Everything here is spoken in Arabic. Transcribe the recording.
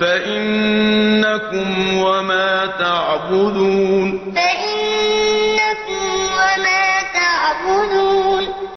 فَإِنَّكُمْ وَمَا تَعْبُدُونَ